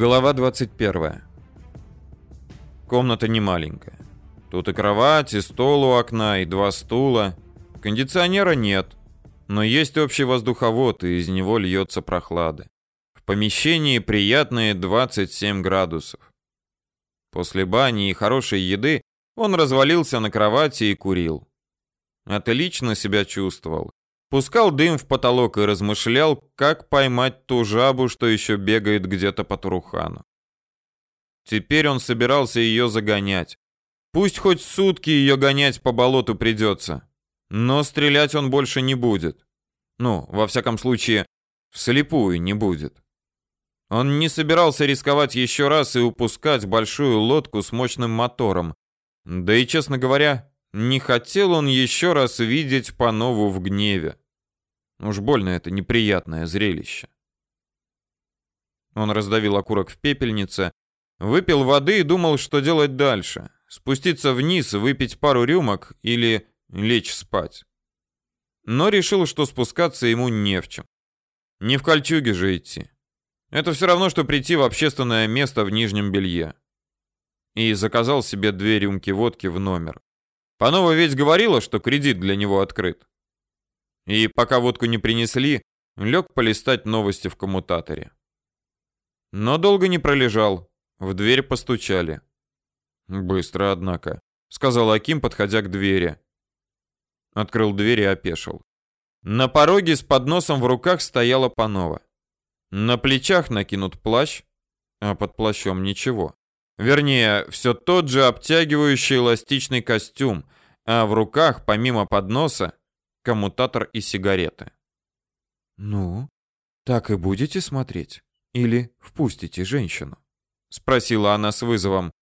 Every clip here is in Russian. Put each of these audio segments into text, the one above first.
Глава 21. Комната не маленькая. Тут и кровать, и стол у окна, и два стула. Кондиционера нет, но есть общий воздуховод, и из него льется прохлада. В помещении приятные 27 градусов. После бани и хорошей еды он развалился на кровати и курил. Отлично себя чувствовал. Пускал дым в потолок и размышлял, как поймать ту жабу, что еще бегает где-то по Турухану. Теперь он собирался ее загонять. Пусть хоть сутки ее гонять по болоту придется. Но стрелять он больше не будет. Ну, во всяком случае, вслепую не будет. Он не собирался рисковать еще раз и упускать большую лодку с мощным мотором. Да и, честно говоря, не хотел он еще раз видеть Панову в гневе. Уж больно это неприятное зрелище. Он раздавил окурок в пепельнице, выпил воды и думал, что делать дальше. Спуститься вниз, выпить пару рюмок или лечь спать. Но решил, что спускаться ему не в чем. Не в кольчуге же идти. Это все равно, что прийти в общественное место в нижнем белье. И заказал себе две рюмки водки в номер. Панова ведь говорила, что кредит для него открыт. И пока водку не принесли, лег полистать новости в коммутаторе. Но долго не пролежал. В дверь постучали. Быстро, однако, сказал Аким, подходя к двери. Открыл дверь и опешил. На пороге с подносом в руках стояла Панова. На плечах накинут плащ, а под плащом ничего. Вернее, все тот же обтягивающий эластичный костюм, а в руках, помимо подноса, коммутатор и сигареты. «Ну, так и будете смотреть? Или впустите женщину?» — спросила она с вызовом.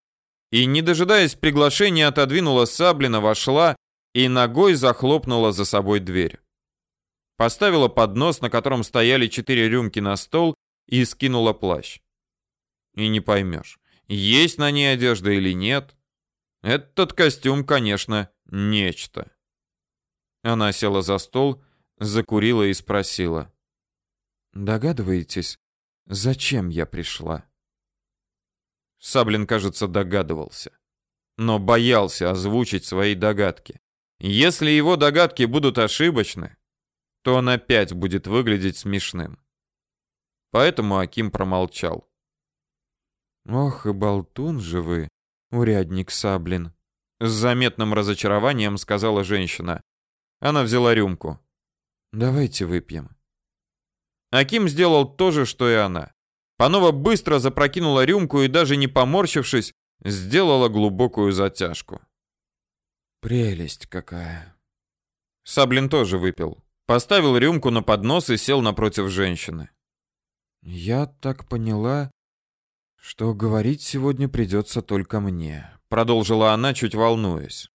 И, не дожидаясь приглашения, отодвинула Саблина, вошла и ногой захлопнула за собой дверь. Поставила поднос, на котором стояли четыре рюмки на стол, и скинула плащ. И не поймешь, есть на ней одежда или нет. Этот костюм, конечно, нечто. Она села за стол, закурила и спросила. «Догадываетесь, зачем я пришла?» Саблин, кажется, догадывался. Но боялся озвучить свои догадки. Если его догадки будут ошибочны, то он опять будет выглядеть смешным. Поэтому Аким промолчал. Ох, и болтун же вы, урядник Саблин, с заметным разочарованием сказала женщина. Она взяла рюмку. Давайте выпьем. Аким сделал то же, что и она. Панова быстро запрокинула рюмку и даже не поморщившись, сделала глубокую затяжку. Прелесть какая. Саблин тоже выпил. Поставил рюмку на поднос и сел напротив женщины. Я так поняла, что говорить сегодня придется только мне, продолжила она, чуть волнуясь.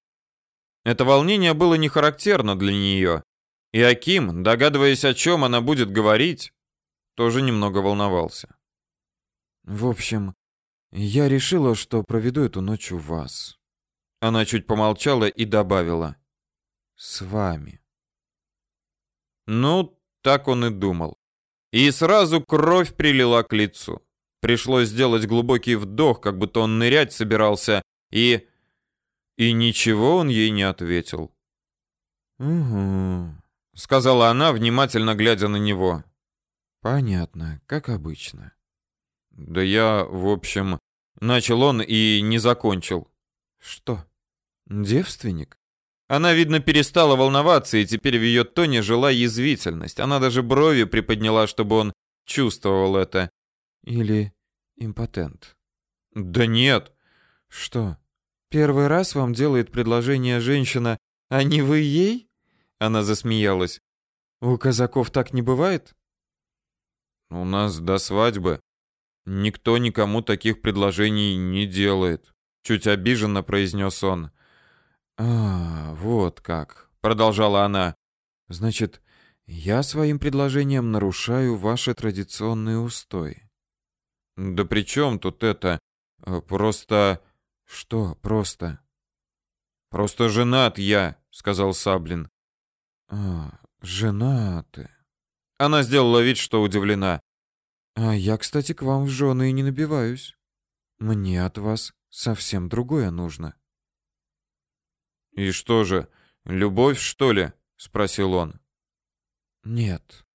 Это волнение было не характерно для нее, и Аким, догадываясь, о чем она будет говорить, тоже немного волновался. В общем, я решила, что проведу эту ночь у вас. Она чуть помолчала и добавила: с вами. Ну, так он и думал. И сразу кровь прилила к лицу. Пришлось сделать глубокий вдох, как будто он нырять собирался, и... И ничего он ей не ответил. «Угу», — сказала она, внимательно глядя на него. «Понятно, как обычно». «Да я, в общем...» Начал он и не закончил. «Что, девственник?» Она, видно, перестала волноваться, и теперь в ее тоне жила язвительность. Она даже брови приподняла, чтобы он чувствовал это. Или импотент? Да нет. Что? Первый раз вам делает предложение женщина, а не вы ей? Она засмеялась. У казаков так не бывает? У нас до свадьбы никто никому таких предложений не делает, чуть обиженно произнес он. А, вот как, продолжала она. Значит, я своим предложением нарушаю ваши традиционные устои. Да при чем тут это? Э, просто... Что просто? Просто женат я, сказал Саблин. А, женаты. Она сделала вид, что удивлена. А я, кстати, к вам в жены и не набиваюсь. Мне от вас совсем другое нужно. И что же, любовь, что ли? спросил он. Нет.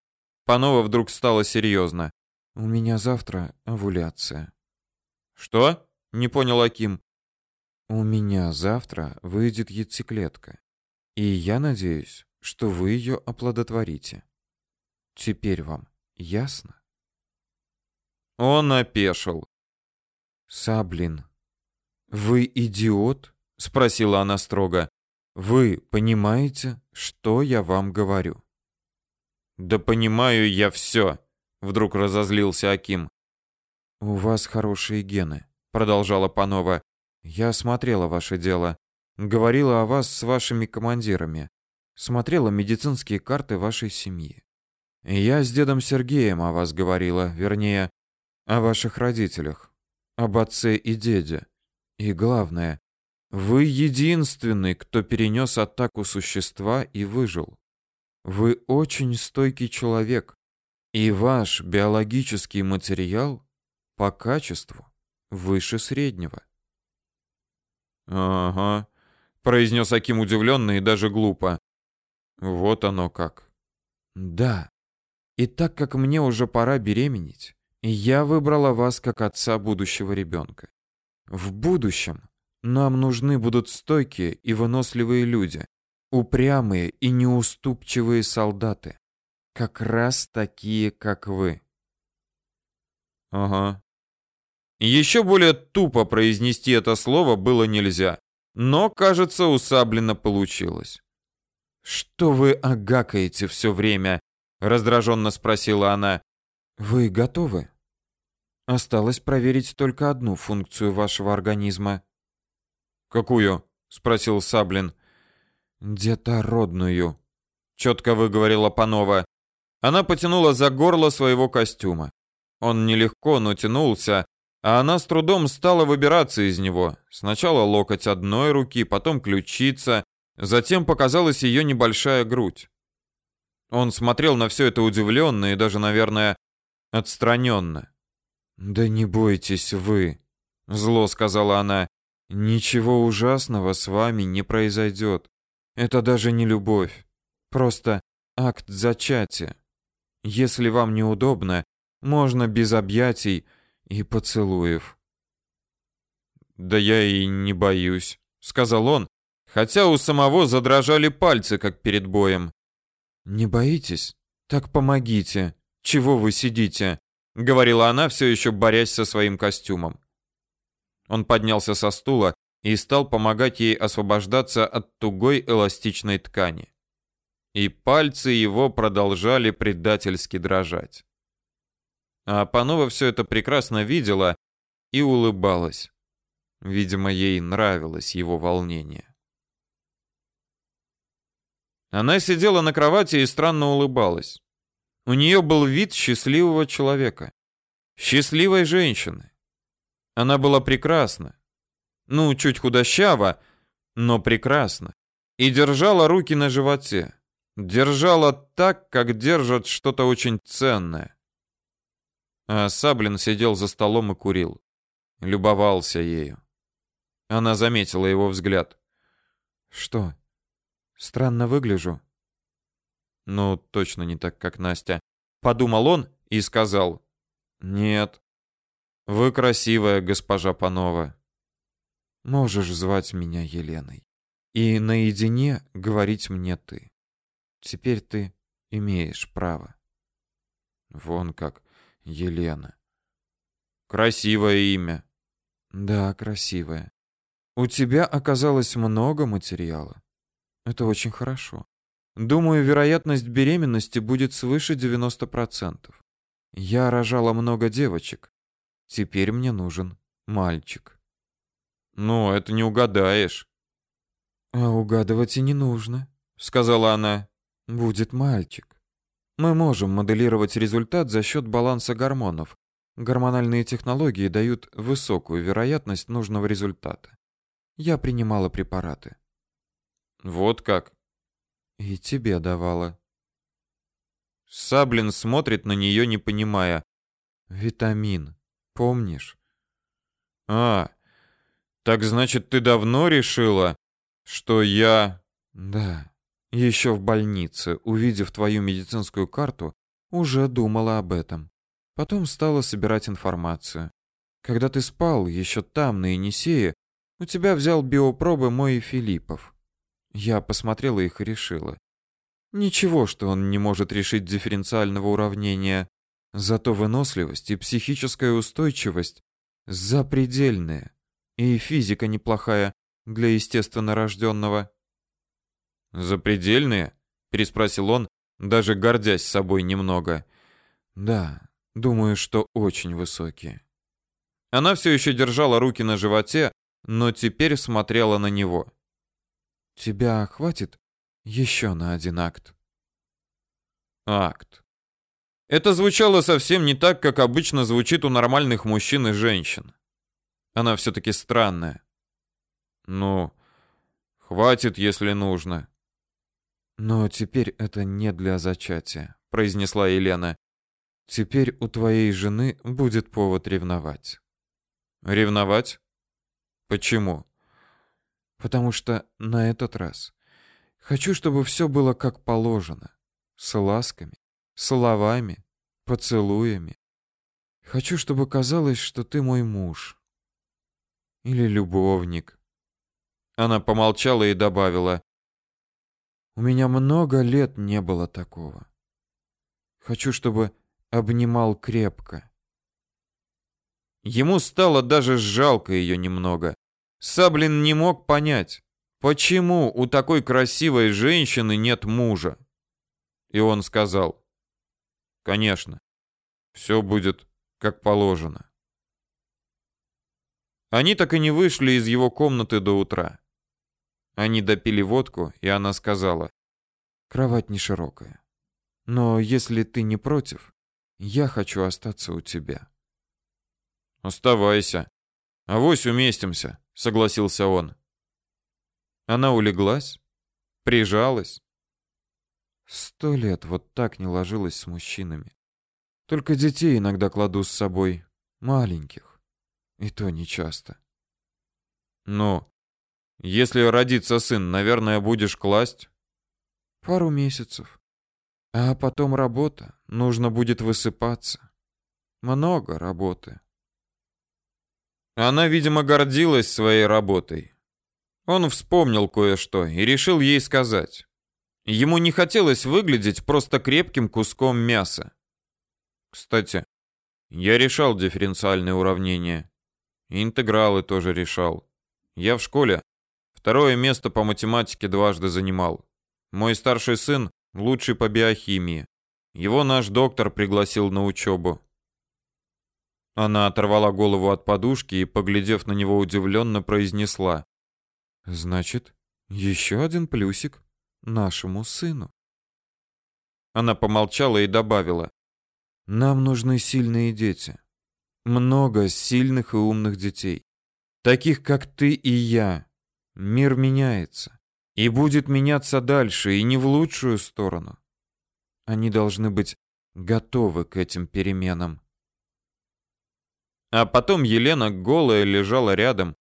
Панова вдруг стало серьезно. У меня завтра овуляция. Что? Не понял Аким. У меня завтра выйдет яйцеклетка. И я надеюсь, что вы ее оплодотворите. Теперь вам ясно? Он опешил. Саблин, вы идиот? спросила она строго. Вы понимаете, что я вам говорю? Да понимаю я все. вдруг разозлился Аким. У вас хорошие гены, продолжала Панова. Я смотрела ваше дело, говорила о вас с вашими командирами, смотрела медицинские карты вашей семьи. Я с дедом Сергеем о вас говорила, вернее, о ваших родителях, об отце и деде. И главное, вы единственный, кто перенес атаку существа и выжил. Вы очень стойкий человек, и ваш биологический материал по качеству выше среднего. Ага, произнес Аким удивленно и даже глупо. Вот оно как. Да. И так как мне уже пора беременеть, я выбрала вас как отца будущего ребенка. В будущем нам нужны будут стойкие и выносливые люди, упрямые и неуступчивые солдаты, как раз такие, как вы. Ага. Еще более тупо произнести это слово было нельзя, но, кажется, у Саблина получилось. Что вы агакаете все время? раздраженно спросила она. Вы готовы? Осталось проверить только одну функцию вашего организма. Какую? спросил Саблин. Детородную, четко выговорила Панова. Она потянула за горло своего костюма. Он нелегко, но тянулся, а она с трудом стала выбираться из него. Сначала локоть одной руки, потом ключица, затем показалась ее небольшая грудь. Он смотрел на все это удивленно и даже, наверное, отстраненно. «Да не бойтесь вы», — зло сказала она. «Ничего ужасного с вами не произойдет. Это даже не любовь. Просто акт зачатия. Если вам неудобно, можно без объятий и поцелуев». «Да я и не боюсь», — сказал он, хотя у самого задрожали пальцы, как перед боем. «Не боитесь? Так помогите. Чего вы сидите?» говорила она, все еще борясь со своим костюмом. Он поднялся со стула и стал помогать ей освобождаться от тугой эластичной ткани. И пальцы его продолжали предательски дрожать. А Панова все это прекрасно видела и улыбалась. Видимо, ей нравилось его волнение. Она сидела на кровати и странно улыбалась. У нее был вид счастливого человека. Счастливой женщины. Она была прекрасна. Ну, чуть худощава, но прекрасна. И держала руки на животе. Держала так, как держат что-то очень ценное. А Саблин сидел за столом и курил. Любовался ею. Она заметила его взгляд. «Что, странно выгляжу?» Ну, точно не так, как Настя. Подумал он и сказал. Нет. Вы красивая, госпожа Панова. Можешь звать меня Еленой. И наедине говорить мне ты. Теперь ты имеешь право. Вон как, Елена. Красивое имя. Да, красивое. У тебя оказалось много материала. Это очень хорошо. Думаю, вероятность беременности будет свыше 90%. Я рожала много девочек. Теперь мне нужен мальчик. Ну, это не угадаешь. А угадывать и не нужно, сказала она. Будет мальчик. Мы можем моделировать результат за счет баланса гормонов. Гормональные технологии дают высокую вероятность нужного результата. Я принимала препараты. Вот как. И тебе давала. Саблин смотрит на нее, не понимая. Витамин. Помнишь? А, так значит, ты давно решила, что я... Да. Еще в больнице, увидев твою медицинскую карту, уже думала об этом. Потом стала собирать информацию. Когда ты спал, еще там, на Енисее, у тебя взял биопробы мой Филиппов. Я посмотрела их и решила. Ничего, что он не может решить дифференциального уравнения. Зато выносливость и психическая устойчивость запредельные. И физика неплохая для естественно рожденного. «Запредельные?» — переспросил он, даже гордясь собой немного. «Да, думаю, что очень высокие». Она все еще держала руки на животе, но теперь смотрела на него. «Тебя хватит еще на один акт?» «Акт. Это звучало совсем не так, как обычно звучит у нормальных мужчин и женщин. Она все-таки странная. Ну, хватит, если нужно. Но теперь это не для зачатия, произнесла Елена. Теперь у твоей жены будет повод ревновать. Ревновать? Почему? Потому что на этот раз хочу, чтобы все было как положено, с ласками, словами, поцелуями. Хочу, чтобы казалось, что ты мой муж. Или любовник. Она помолчала и добавила. У меня много лет не было такого. Хочу, чтобы обнимал крепко. Ему стало даже жалко ее немного. Саблин не мог понять, почему у такой красивой женщины нет мужа. И он сказал, Конечно. Все будет как положено. Они так и не вышли из его комнаты до утра. Они допили водку, и она сказала: "Кровать не широкая. Но если ты не против, я хочу остаться у тебя". "Оставайся. Авось уместимся", согласился он. Она улеглась, прижалась, Сто лет вот так не ложилась с мужчинами. Только детей иногда кладу с собой, маленьких. И то не часто. Ну, если родится сын, наверное, будешь класть? Пару месяцев. А потом работа. Нужно будет высыпаться. Много работы. Она, видимо, гордилась своей работой. Он вспомнил кое-что и решил ей сказать. Ему не хотелось выглядеть просто крепким куском мяса. Кстати, я решал дифференциальные уравнения. интегралы тоже решал. Я в школе второе место по математике дважды занимал. Мой старший сын лучший по биохимии. Его наш доктор пригласил на учебу. Она оторвала голову от подушки и, поглядев на него удивленно, произнесла: "Значит, еще один плюсик" нашему сыну. Она помолчала и добавила: "Нам нужны сильные дети. Много сильных и умных детей, таких как ты и я. Мир меняется и будет меняться дальше, и не в лучшую сторону. Они должны быть готовы к этим переменам". А потом Елена голая лежала рядом,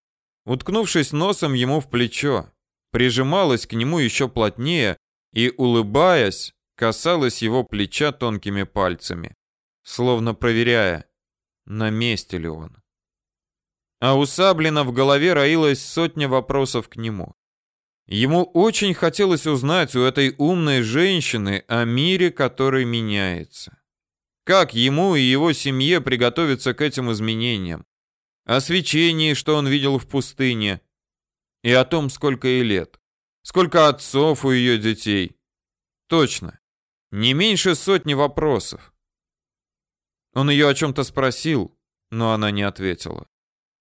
уткнувшись носом ему в плечо прижималась к нему еще плотнее и, улыбаясь, касалась его плеча тонкими пальцами, словно проверяя, на месте ли он. А у Саблина в голове роилась сотня вопросов к нему. Ему очень хотелось узнать у этой умной женщины о мире, который меняется. Как ему и его семье приготовиться к этим изменениям? О свечении, что он видел в пустыне, и о том, сколько ей лет. Сколько отцов у ее детей. Точно. Не меньше сотни вопросов. Он ее о чем-то спросил, но она не ответила.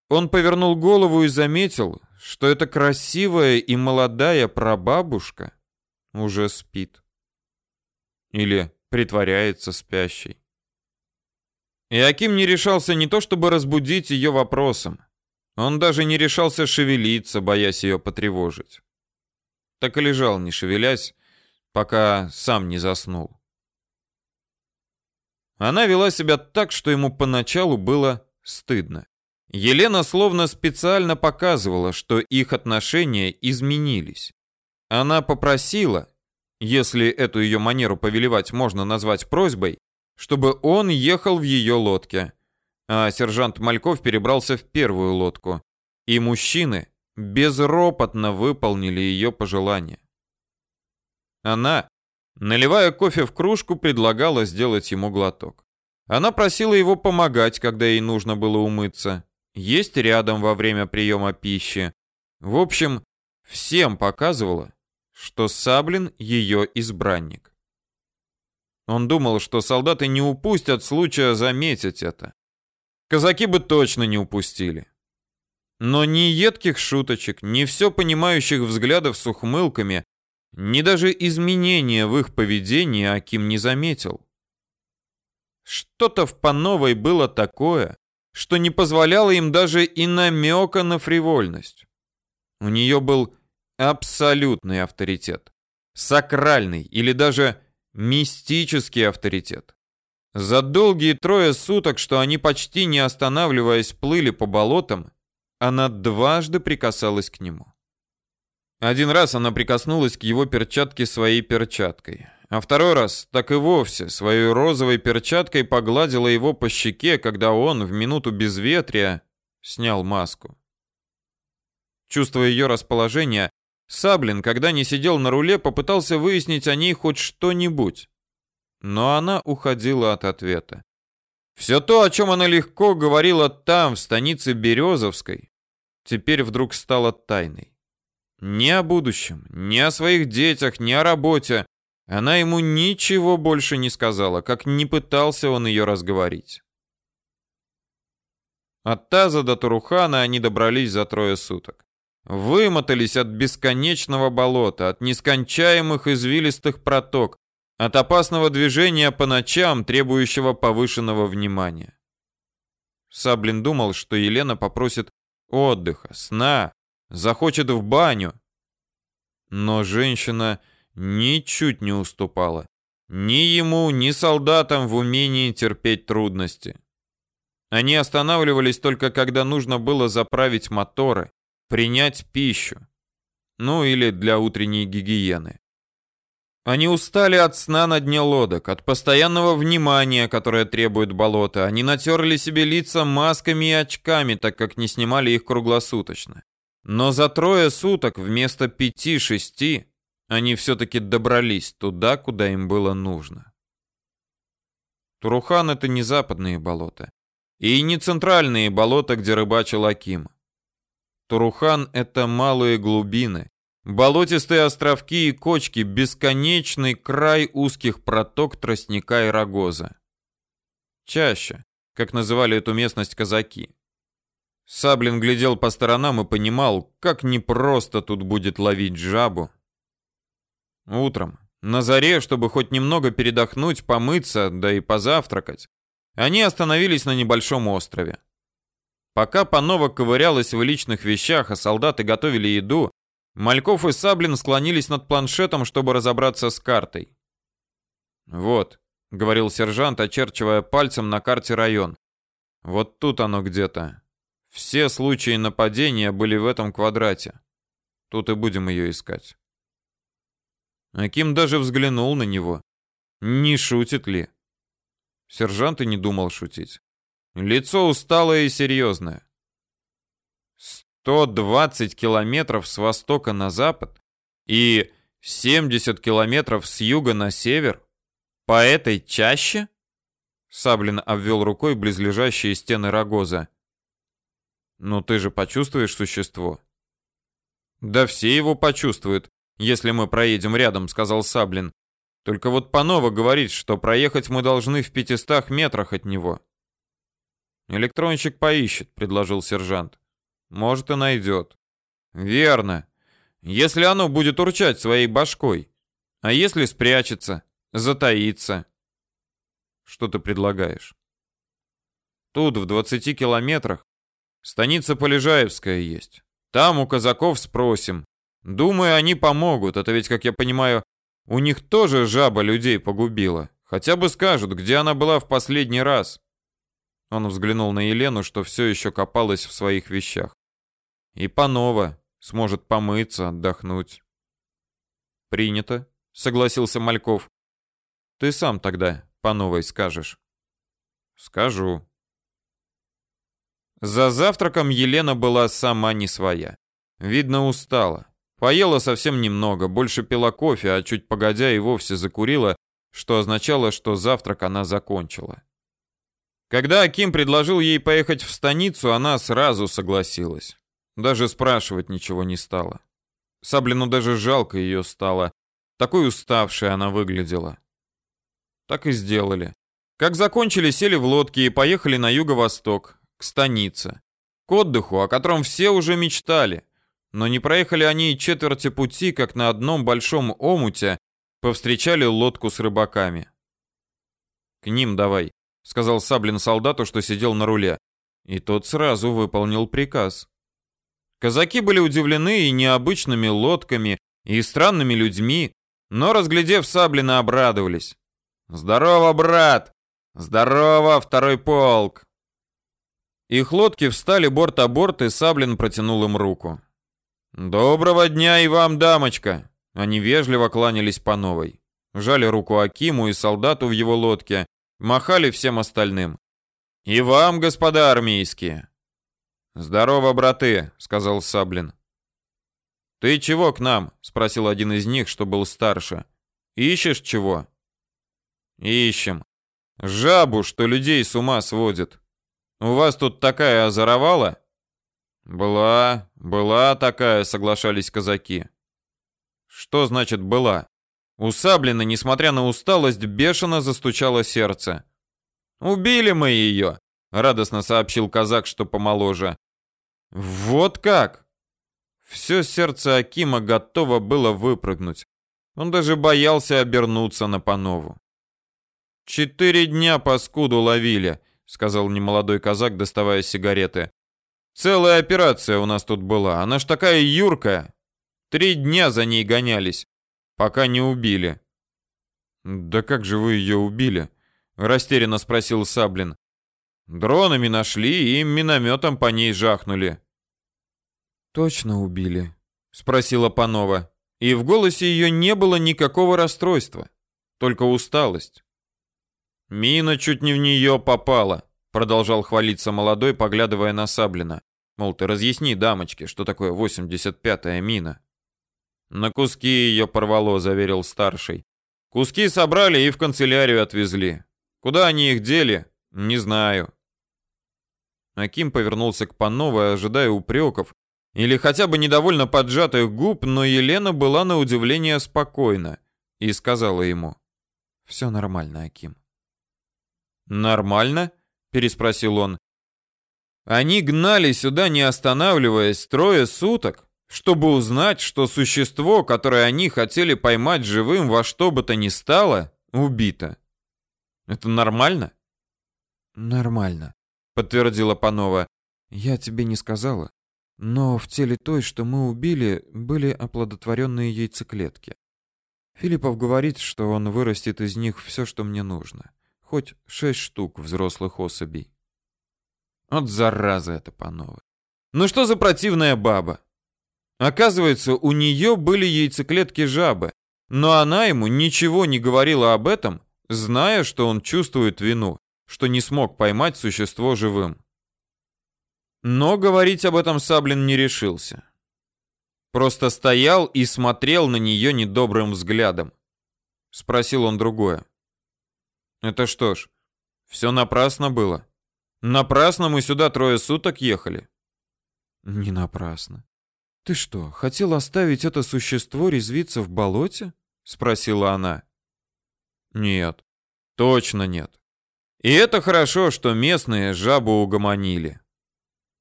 Он повернул голову и заметил, что эта красивая и молодая прабабушка уже спит. Или притворяется спящей. И Аким не решался не то чтобы разбудить ее вопросом, он даже не решался шевелиться, боясь ее потревожить. Так и лежал, не шевелясь, пока сам не заснул. Она вела себя так, что ему поначалу было стыдно. Елена словно специально показывала, что их отношения изменились. Она попросила, если эту ее манеру повелевать можно назвать просьбой, чтобы он ехал в ее лодке, а сержант Мальков перебрался в первую лодку, и мужчины безропотно выполнили ее пожелание. Она, наливая кофе в кружку, предлагала сделать ему глоток. Она просила его помогать, когда ей нужно было умыться, есть рядом во время приема пищи. В общем, всем показывала, что Саблин ее избранник. Он думал, что солдаты не упустят случая заметить это. Казаки бы точно не упустили. Но ни едких шуточек, ни все понимающих взглядов с ухмылками, ни даже изменения в их поведении Аким не заметил. Что-то в Пановой было такое, что не позволяло им даже и намека на фривольность. У нее был абсолютный авторитет, сакральный или даже мистический авторитет. За долгие трое суток, что они почти не останавливаясь плыли по болотам, она дважды прикасалась к нему. Один раз она прикоснулась к его перчатке своей перчаткой, а второй раз так и вовсе своей розовой перчаткой погладила его по щеке, когда он в минуту безветрия снял маску. Чувствуя ее расположение, Саблин, когда не сидел на руле, попытался выяснить о ней хоть что-нибудь. Но она уходила от ответа. Все то, о чем она легко говорила там, в станице Березовской, теперь вдруг стало тайной. Ни о будущем, ни о своих детях, ни о работе. Она ему ничего больше не сказала, как не пытался он ее разговорить. От Таза до Турухана они добрались за трое суток. Вымотались от бесконечного болота, от нескончаемых извилистых проток, от опасного движения по ночам, требующего повышенного внимания. Саблин думал, что Елена попросит отдыха, сна, захочет в баню. Но женщина ничуть не уступала. Ни ему, ни солдатам в умении терпеть трудности. Они останавливались только когда нужно было заправить моторы, принять пищу. Ну или для утренней гигиены. Они устали от сна на дне лодок, от постоянного внимания, которое требует болото. Они натерли себе лица масками и очками, так как не снимали их круглосуточно. Но за трое суток вместо пяти-шести они все-таки добрались туда, куда им было нужно. Турухан — это не западные болота. И не центральные болота, где рыбачил Аким. Турухан — это малые глубины, болотистые островки и кочки, бесконечный край узких проток тростника и рогоза. Чаще, как называли эту местность казаки. Саблин глядел по сторонам и понимал, как непросто тут будет ловить жабу. Утром, на заре, чтобы хоть немного передохнуть, помыться, да и позавтракать, они остановились на небольшом острове. Пока Панова ковырялась в личных вещах, а солдаты готовили еду, Мальков и Саблин склонились над планшетом, чтобы разобраться с картой. «Вот», — говорил сержант, очерчивая пальцем на карте район. «Вот тут оно где-то. Все случаи нападения были в этом квадрате. Тут и будем ее искать». Аким даже взглянул на него. Не шутит ли? Сержант и не думал шутить. Лицо усталое и серьезное. 120 километров с востока на запад и 70 километров с юга на север? По этой чаще? Саблин обвел рукой близлежащие стены рогоза. Ну ты же почувствуешь существо? Да все его почувствуют, если мы проедем рядом, сказал Саблин. Только вот Панова говорит, что проехать мы должны в 500 метрах от него. Электронщик поищет, предложил сержант. Может и найдет. Верно. Если оно будет урчать своей башкой. А если спрячется, затаится? Что ты предлагаешь? Тут, в 20 километрах, станица Полежаевская есть. Там у казаков спросим. Думаю, они помогут. Это ведь, как я понимаю, у них тоже жаба людей погубила. Хотя бы скажут, где она была в последний раз. Он взглянул на Елену, что все еще копалась в своих вещах. И Панова сможет помыться, отдохнуть. Принято, согласился Мальков. Ты сам тогда по новой скажешь. Скажу. За завтраком Елена была сама не своя. Видно, устала. Поела совсем немного, больше пила кофе, а чуть погодя и вовсе закурила, что означало, что завтрак она закончила. Когда Аким предложил ей поехать в станицу, она сразу согласилась. Даже спрашивать ничего не стала. Саблину даже жалко ее стало. Такой уставшей она выглядела. Так и сделали. Как закончили, сели в лодки и поехали на юго-восток, к станице. К отдыху, о котором все уже мечтали. Но не проехали они и четверти пути, как на одном большом омуте повстречали лодку с рыбаками. «К ним давай», — сказал Саблин солдату, что сидел на руле. И тот сразу выполнил приказ. Казаки были удивлены и необычными лодками, и странными людьми, но, разглядев Саблина, обрадовались. «Здорово, брат! Здорово, второй полк!» Их лодки встали борт о борт, и Саблин протянул им руку. «Доброго дня и вам, дамочка!» Они вежливо кланялись по новой. Жали руку Акиму и солдату в его лодке, махали всем остальным. «И вам, господа армейские!» «Здорово, браты!» — сказал Саблин. «Ты чего к нам?» — спросил один из них, что был старше. «Ищешь чего?» «Ищем. Жабу, что людей с ума сводит. У вас тут такая озоровала?» «Была, была такая», — соглашались казаки. «Что значит «была»?» У Саблина, несмотря на усталость, бешено застучало сердце. «Убили мы ее», — радостно сообщил казак, что помоложе. «Вот как?» Все сердце Акима готово было выпрыгнуть. Он даже боялся обернуться на Панову. «Четыре дня паскуду ловили», — сказал немолодой казак, доставая сигареты. Целая операция у нас тут была. Она ж такая юркая. Три дня за ней гонялись, пока не убили. Да как же вы ее убили? Растерянно спросил Саблин. Дронами нашли и минометом по ней жахнули. Точно убили? Спросила Панова. И в голосе ее не было никакого расстройства, только усталость. Мина чуть не в нее попала, продолжал хвалиться молодой, поглядывая на Саблина. Мол, ты разъясни дамочке, что такое 85-я мина. На куски ее порвало, заверил старший. Куски собрали и в канцелярию отвезли. Куда они их дели, не знаю. Аким повернулся к Пановой, ожидая упреков или хотя бы недовольно поджатых губ, но Елена была на удивление спокойна и сказала ему: «Все нормально, Аким». Нормально? Переспросил он. Они гнали сюда, не останавливаясь, трое суток, чтобы узнать, что существо, которое они хотели поймать живым во что бы то ни стало, убито. Это нормально? Нормально, подтвердила Панова. Я тебе не сказала, но в теле той, что мы убили, были оплодотворенные яйцеклетки. Филиппов говорит, что он вырастет из них все, что мне нужно, хоть шесть штук взрослых особей. Вот зараза эта Панова. Ну что за противная баба? Оказывается, у нее были яйцеклетки жабы, но она ему ничего не говорила об этом, зная, что он чувствует вину, что не смог поймать существо живым. Но говорить об этом Саблин не решился. Просто стоял и смотрел на нее недобрым взглядом. Спросил он другое. Это что ж, все напрасно было? Напрасно мы сюда трое суток ехали. Не напрасно. Ты что, хотел оставить это существо резвиться в болоте? спросила она. Нет. Точно нет. И это хорошо, что местные жабу угомонили.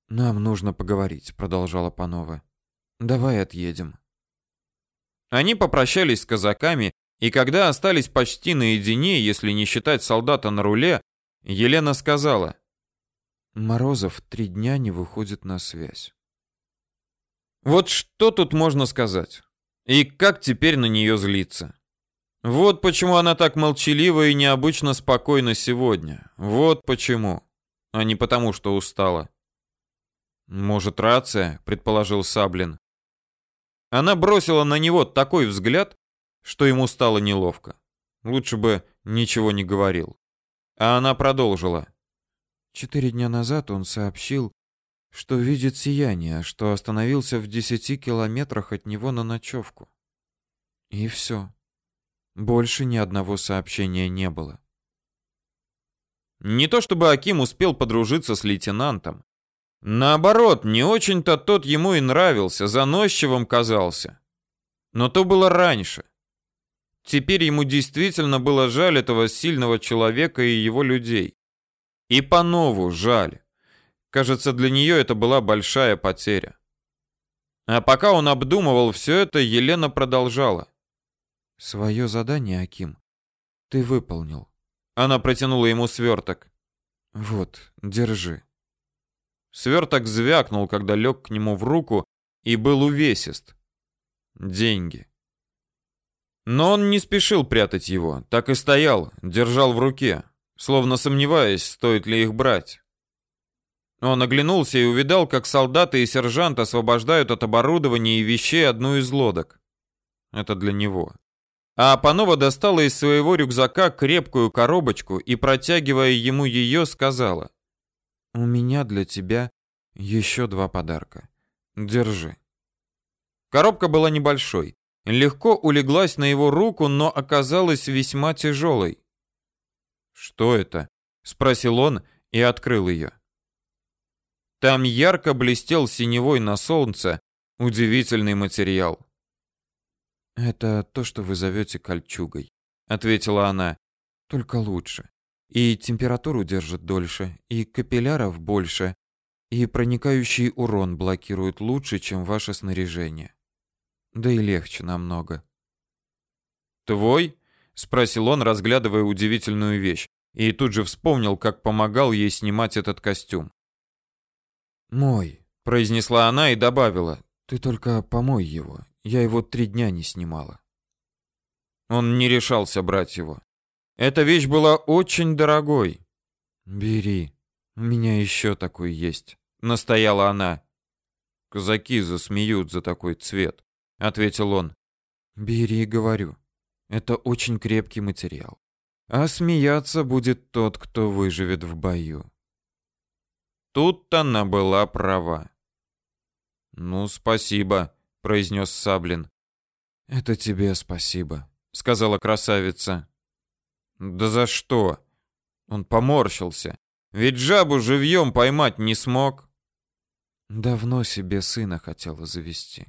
Нам нужно поговорить, продолжала Панова. Давай отъедем. Они попрощались с казаками, и когда остались почти наедине, если не считать солдата на руле, Елена сказала: Морозов три дня не выходит на связь. Вот что тут можно сказать? И как теперь на нее злиться? Вот почему она так молчалива и необычно спокойна сегодня. Вот почему. А не потому, что устала. Может, рация, предположил Саблин. Она бросила на него такой взгляд, что ему стало неловко. Лучше бы ничего не говорил. А она продолжила. Четыре дня назад он сообщил, что видит сияние, что остановился в десяти километрах от него на ночевку. И все. Больше ни одного сообщения не было. Не то чтобы Аким успел подружиться с лейтенантом. Наоборот, не очень-то тот ему и нравился, заносчивым казался. Но то было раньше. Теперь ему действительно было жаль этого сильного человека и его людей. И по-нову жаль. Кажется, для нее это была большая потеря. А пока он обдумывал все это, Елена продолжала. Свое задание, Аким, ты выполнил. Она протянула ему сверток. Вот, держи. Сверток звякнул, когда лег к нему в руку и был увесист. Деньги. Но он не спешил прятать его, так и стоял, держал в руке, словно сомневаясь, стоит ли их брать. Он оглянулся и увидал, как солдаты и сержант освобождают от оборудования и вещей одну из лодок. Это для него. А Панова достала из своего рюкзака крепкую коробочку и, протягивая ему ее, сказала. «У меня для тебя еще два подарка. Держи». Коробка была небольшой. Легко улеглась на его руку, но оказалась весьма тяжелой. «Что это?» — спросил он и открыл ее. Там ярко блестел синевой на солнце удивительный материал. «Это то, что вы зовете кольчугой», — ответила она. «Только лучше. И температуру держит дольше, и капилляров больше, и проникающий урон блокирует лучше, чем ваше снаряжение. Да и легче намного». «Твой?» — спросил он, разглядывая удивительную вещь, и тут же вспомнил, как помогал ей снимать этот костюм. «Мой», — произнесла она и добавила, «ты только помой его, я его три дня не снимала. Он не решался брать его. Эта вещь была очень дорогой. Бери. У меня еще такой есть, настояла она. Казаки засмеют за такой цвет, ответил он. Бери, говорю. Это очень крепкий материал. А смеяться будет тот, кто выживет в бою. Тут она была права. Ну, спасибо, произнес Саблин. Это тебе спасибо, сказала красавица. Да за что? Он поморщился. Ведь жабу живьем поймать не смог. Давно себе сына хотела завести.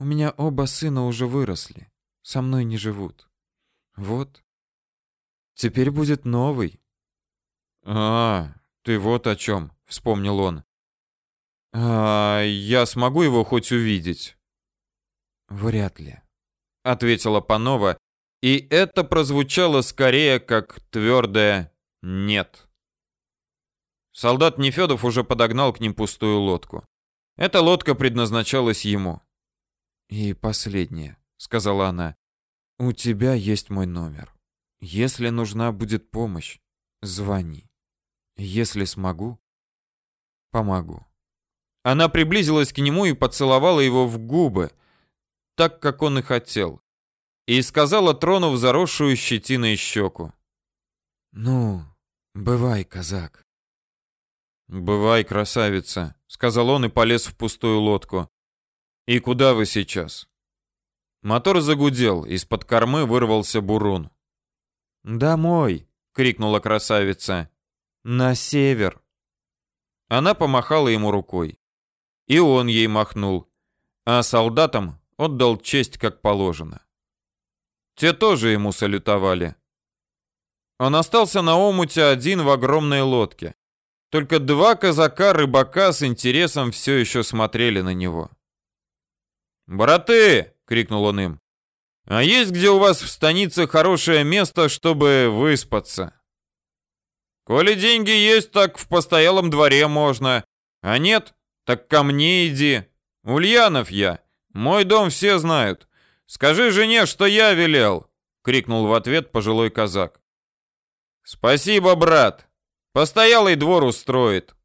У меня оба сына уже выросли. Со мной не живут. Вот. Теперь будет новый. А, ты вот о чем, вспомнил он. А я смогу его хоть увидеть? Вряд ли, ответила Панова, и это прозвучало скорее как твердое нет. Солдат Нефёдов уже подогнал к ним пустую лодку. Эта лодка предназначалась ему. И последнее, сказала она. У тебя есть мой номер. Если нужна будет помощь, звони. Если смогу, помогу. Она приблизилась к нему и поцеловала его в губы, так, как он и хотел. И сказала, тронув заросшую щетиной щеку. «Ну, бывай, казак». «Бывай, красавица», — сказал он и полез в пустую лодку. «И куда вы сейчас?» Мотор загудел, из-под кормы вырвался бурун. «Домой!» — крикнула красавица. «На север!» Она помахала ему рукой. И он ей махнул. А солдатам отдал честь как положено. Те тоже ему салютовали. Он остался на омуте один в огромной лодке. Только два казака-рыбака с интересом все еще смотрели на него. «Браты!» — крикнул он им. «А есть где у вас в станице хорошее место, чтобы выспаться?» «Коли деньги есть, так в постоялом дворе можно. А нет, так ко мне иди. Ульянов я. Мой дом все знают. Скажи жене, что я велел. крикнул в ответ пожилой казак. Спасибо, брат. Постоялый двор устроит.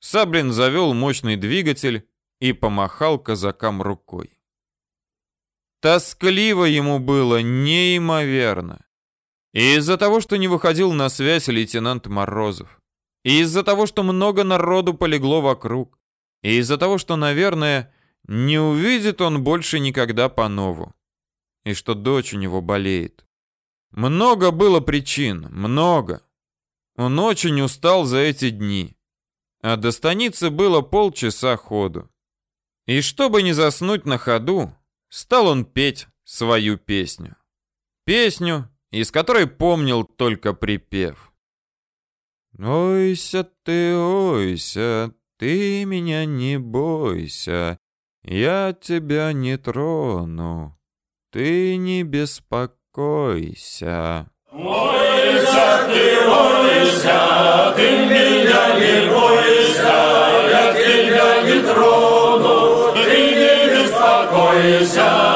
Саблин завел мощный двигатель и помахал казакам рукой. Тоскливо ему было неимоверно. И из-за того, что не выходил на связь лейтенант Морозов. И из-за того, что много народу полегло вокруг. И из-за того, что, наверное, не увидит он больше никогда по-нову. И что дочь у него болеет. Много было причин, много. Он очень устал за эти дни а до станицы было полчаса ходу. И чтобы не заснуть на ходу, стал он петь свою песню. Песню, из которой помнил только припев. «Ойся ты, ойся, ты меня не бойся, я тебя не трону, ты не беспокойся». Ойся ты, ойся, ты меня не бойся, беспокойся.